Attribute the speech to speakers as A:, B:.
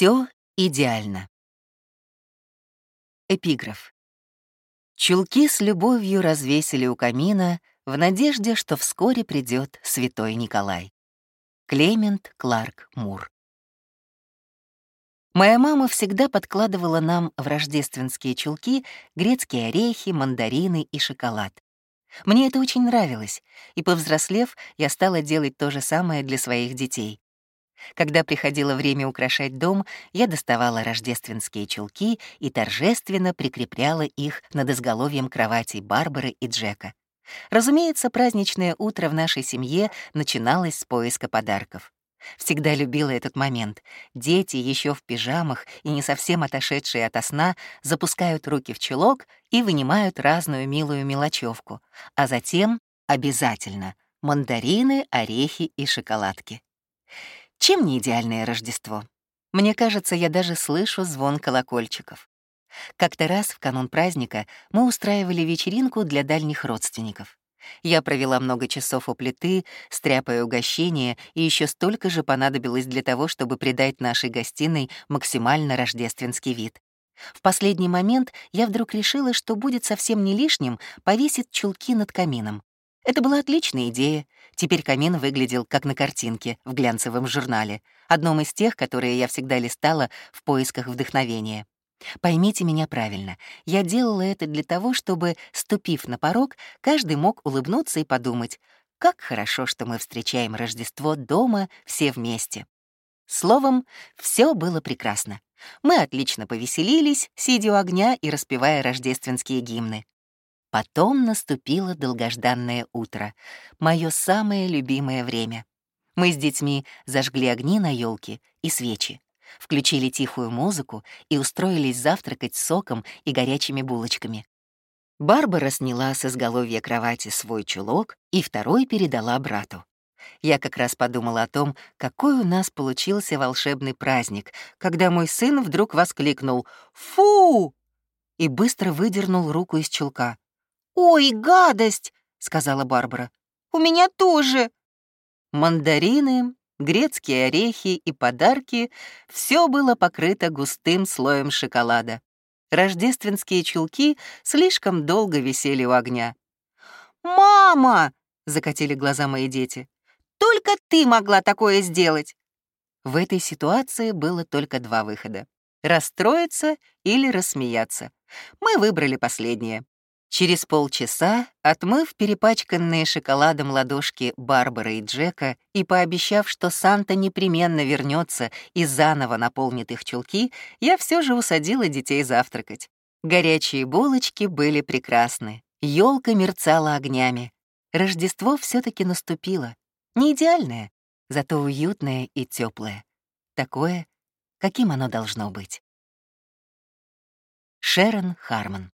A: Все идеально. Эпиграф. Чулки с любовью развесили у камина в надежде, что вскоре придет святой Николай. Клемент Кларк Мур. Моя мама всегда подкладывала нам в рождественские чулки грецкие орехи, мандарины и шоколад. Мне это очень нравилось, и, повзрослев, я стала делать то же самое для своих детей. Когда приходило время украшать дом, я доставала рождественские чулки и торжественно прикрепляла их над изголовьем кроватей Барбары и Джека. Разумеется, праздничное утро в нашей семье начиналось с поиска подарков. Всегда любила этот момент. Дети, еще в пижамах и не совсем отошедшие ото сна, запускают руки в чулок и вынимают разную милую мелочевку, а затем обязательно мандарины, орехи и шоколадки. Чем не идеальное Рождество? Мне кажется, я даже слышу звон колокольчиков. Как-то раз в канун праздника мы устраивали вечеринку для дальних родственников. Я провела много часов у плиты, стряпая угощения, и еще столько же понадобилось для того, чтобы придать нашей гостиной максимально рождественский вид. В последний момент я вдруг решила, что будет совсем не лишним повесить чулки над камином. Это была отличная идея. Теперь камин выглядел как на картинке в глянцевом журнале, одном из тех, которые я всегда листала в поисках вдохновения. Поймите меня правильно, я делала это для того, чтобы, ступив на порог, каждый мог улыбнуться и подумать, как хорошо, что мы встречаем Рождество дома все вместе. Словом, все было прекрасно. Мы отлично повеселились, сидя у огня и распевая рождественские гимны. Потом наступило долгожданное утро, мое самое любимое время. Мы с детьми зажгли огни на елке и свечи, включили тихую музыку и устроились завтракать соком и горячими булочками. Барбара сняла с изголовья кровати свой чулок и второй передала брату. Я как раз подумала о том, какой у нас получился волшебный праздник, когда мой сын вдруг воскликнул «Фу!» и быстро выдернул руку из чулка. «Ой, гадость!» — сказала Барбара. «У меня тоже!» Мандарины, грецкие орехи и подарки — все было покрыто густым слоем шоколада. Рождественские чулки слишком долго висели у огня. «Мама!» — закатили глаза мои дети. «Только ты могла такое сделать!» В этой ситуации было только два выхода — расстроиться или рассмеяться. Мы выбрали последнее. Через полчаса, отмыв перепачканные шоколадом ладошки Барбары и Джека и пообещав, что Санта непременно вернется и заново наполнит их чулки, я все же усадила детей завтракать. Горячие булочки были прекрасны, елка мерцала огнями. Рождество все таки наступило. Не идеальное, зато уютное и теплое. Такое, каким оно должно быть. Шерон Харман